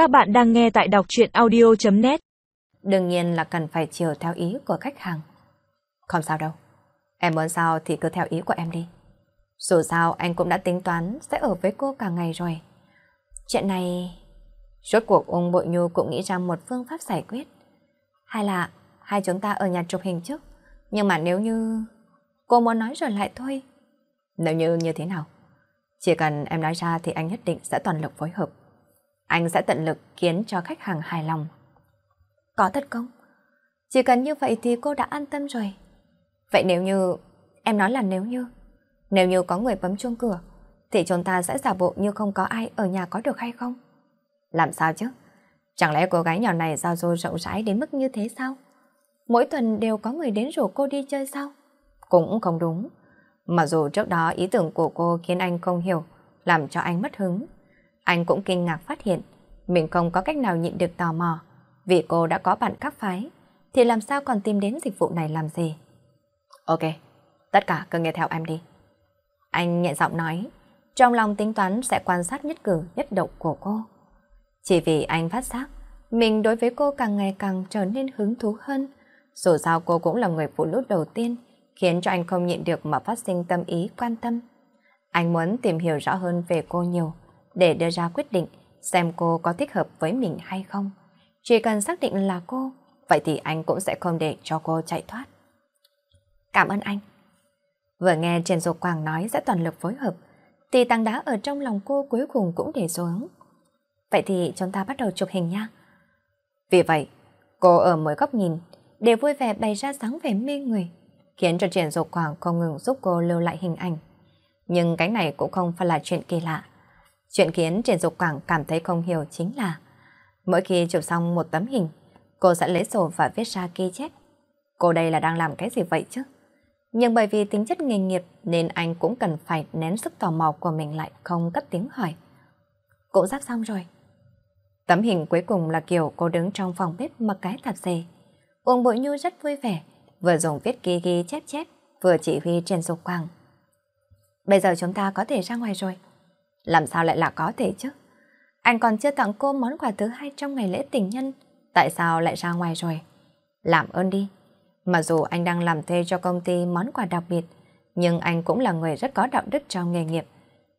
Các bạn đang nghe tại đọc chuyện audio.net Đương nhiên là cần phải chiều theo ý của khách hàng. Không sao đâu. Em muốn sao thì cứ theo ý của em đi. Dù sao, anh cũng đã tính toán sẽ ở với cô cả ngày rồi. Chuyện này... Rốt cuộc ông Bội Nhu cũng nghĩ ra một phương pháp giải quyết. Hay là hai chúng ta ở nhà chụp hình trước. Nhưng mà nếu như... Cô muốn nói rồi lại thôi. Nếu như như thế nào? Chỉ cần em nói ra thì anh nhất định sẽ toàn lực phối hợp. Anh sẽ tận lực khiến cho khách hàng hài lòng. Có thật không? Chỉ cần như vậy thì cô đã an tâm rồi. Vậy nếu như... Em nói là nếu như... Nếu như có người bấm chuông cửa, thì chúng ta sẽ giả bộ như không có ai ở nhà có được hay không? Làm sao chứ? Chẳng lẽ cô gái nhỏ này giao du rộng rãi đến mức như thế sao? Mỗi tuần đều có người đến rủ cô đi chơi sao? Cũng không đúng. Mặc dù trước đó ý tưởng của cô khiến anh không hiểu, làm cho anh mất hứng. Anh cũng kinh ngạc phát hiện, mình không có cách nào nhịn được tò mò. Vì cô đã có bạn các phái, thì làm sao còn tìm đến dịch vụ này làm gì? Ok, tất cả cứ nghe theo em đi. Anh nhẹ giọng nói, trong lòng tính toán sẽ quan sát nhất cử nhất động của cô. Chỉ vì anh phát giác, mình đối với cô càng ngày càng trở nên hứng thú hơn. Dù sao cô cũng là người phụ nữ đầu tiên, khiến cho anh không nhịn được mà phát sinh tâm ý quan tâm. Anh muốn tìm hiểu rõ hơn về cô nhiều, để đưa ra quyết định xem cô có thích hợp với mình hay không. Chỉ cần xác định là cô, vậy thì anh cũng sẽ không để cho cô chạy thoát. Cảm ơn anh. Vừa nghe Trần Dục Quảng nói sẽ toàn lực phối hợp, thì tảng đá ở trong lòng cô cuối cùng cũng để xuống. Vậy thì chúng ta bắt đầu chụp hình nha. Vì vậy, cô ở mỗi góc nhìn đều vui vẻ bày ra dáng vẻ mê người, khiến cho Trần Dục Quảng không ngừng giúp cô lưu lại hình ảnh. Nhưng cái này cũng không phải là chuyện kỳ lạ. Chuyện khiến Trần Dục Quảng cảm thấy không hiểu chính là mỗi khi chụp xong một tấm hình, cô sẽ lấy sổ và viết ra ghi chép. Cô đây là đang làm cái gì vậy chứ? Nhưng bởi vì tính chất nghề nghiệp nên anh cũng cần phải nén sức tò mò của mình lại không cất tiếng hỏi. Cô sắp xong rồi. Tấm hình cuối cùng là kiểu cô đứng trong phòng bếp mặc cái tạp dề. Uông Bội Nhu rất vui vẻ, vừa dùng viết ghi ghi chép chép, vừa chỉ huy Trần Dục Quang. Bây giờ chúng ta có thể ra ngoài rồi. Làm sao lại là có thể chứ? Anh còn chưa tặng cô món quà thứ hai trong ngày lễ tình nhân. Tại sao lại ra ngoài rồi? Làm ơn đi. Mặc dù anh đang làm thuê cho công ty món quà đặc biệt, nhưng anh cũng là người rất có đạo đức trong nghề nghiệp.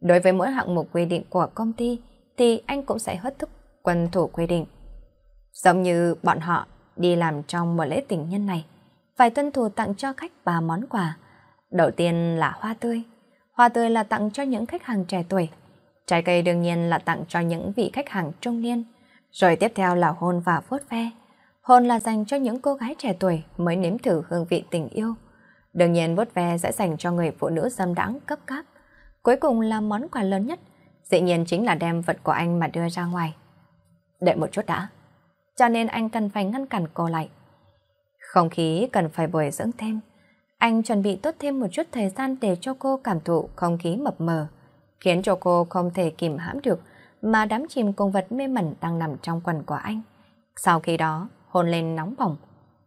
Đối với mỗi hạng mục quy định của công ty, thì anh cũng sẽ hết thức quân thủ quy định. Giống như bọn họ đi làm trong một lễ tình nhân này, phải tuân thủ tặng cho khách ba món quà. Đầu tiên là hoa tươi. Hoa tươi là tặng cho những khách hàng trẻ tuổi. Trái cây đương nhiên là tặng cho những vị khách hàng trung niên. Rồi tiếp theo là hôn và vuốt ve. Hôn là dành cho những cô gái trẻ tuổi mới nếm thử hương vị tình yêu. Đương nhiên vuốt ve sẽ dành cho người phụ nữ dâm đãng cấp cáp. Cuối cùng là món quà lớn nhất, dĩ nhiên chính là đem vật của anh mà đưa ra ngoài. Đợi một chút đã. Cho nên anh cần phải ngăn cản cô lại. Không khí cần phải bồi dưỡng thêm. Anh chuẩn bị tốt thêm một chút thời gian để cho cô cảm thụ không khí mập mờ, khiến cho cô không thể kìm hãm được mà đắm chìm cùng vật mê mẩn đang nằm trong quần của anh. Sau khi đó, hôn lên nóng bỏng.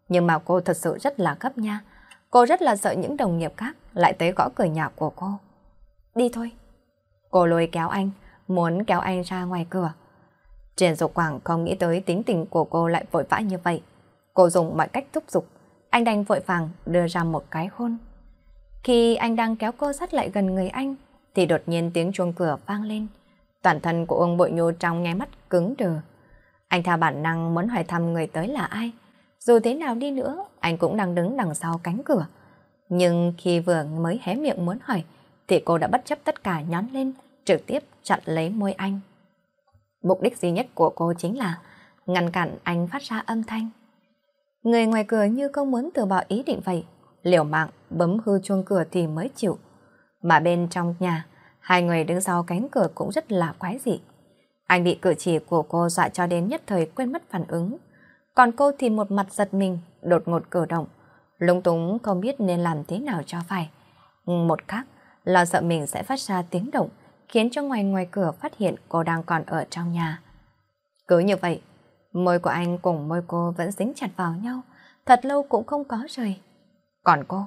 Nhưng mà cô thật sự rất là gấp nha. Cô rất là sợ những đồng nghiệp khác lại tới gõ cửa nhà của cô. Đi thôi. Cô lôi kéo anh, muốn kéo anh ra ngoài cửa. Trên Dục Quảng không nghĩ tới tính tình của cô lại vội vã như vậy. Cô dùng mọi cách thúc giục, anh đành vội vàng đưa ra một cái hôn. Khi anh đang kéo cô sát lại gần người anh, thì đột nhiên tiếng chuông cửa vang lên. Toàn thân của ông Bội Nhu trong nháy mắt cứng đờ. Anh theo bản năng muốn hỏi thăm người tới là ai. Dù thế nào đi nữa, anh cũng đang đứng đằng sau cánh cửa. Nhưng khi vừa mới hé miệng muốn hỏi, thì cô đã bất chấp tất cả nhón lên, trực tiếp chặn lấy môi anh. Mục đích duy nhất của cô chính là ngăn cản anh phát ra âm thanh. Người ngoài cửa như không muốn từ bỏ ý định vậy, liều mạng bấm hư chuông cửa thì mới chịu. Mà bên trong nhà, hai người đứng sau cánh cửa cũng rất là quái dị. Anh bị cử chỉ của cô dọa cho đến nhất thời quên mất phản ứng. Còn cô thì một mặt giật mình, đột ngột cử động. Lung túng không biết nên làm thế nào cho phải. Một khác, lo sợ mình sẽ phát ra tiếng động, khiến cho ngoài ngoài cửa phát hiện cô đang còn ở trong nhà. Cứ như vậy, môi của anh cùng môi cô vẫn dính chặt vào nhau, thật lâu cũng không có rời. Còn cô,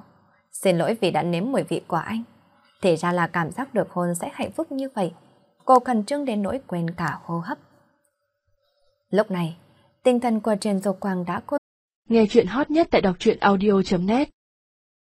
xin lỗi vì đã nếm mùi vị của anh. Thì ra là cảm giác được hôn sẽ hạnh phúc như vậy. Cô khẩn trương đến nỗi quên cả hô hấp. Lúc này, tinh thần của Trần Dục Quang đã cốt. Nghe chuyện hot nhất tại đọc truyện audio.net